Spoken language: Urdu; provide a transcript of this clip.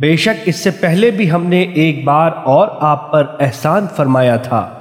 بے شک اس سے پہلے بھی ہم نے ایک بار اور آپ پر احسان فرمایا تھا۔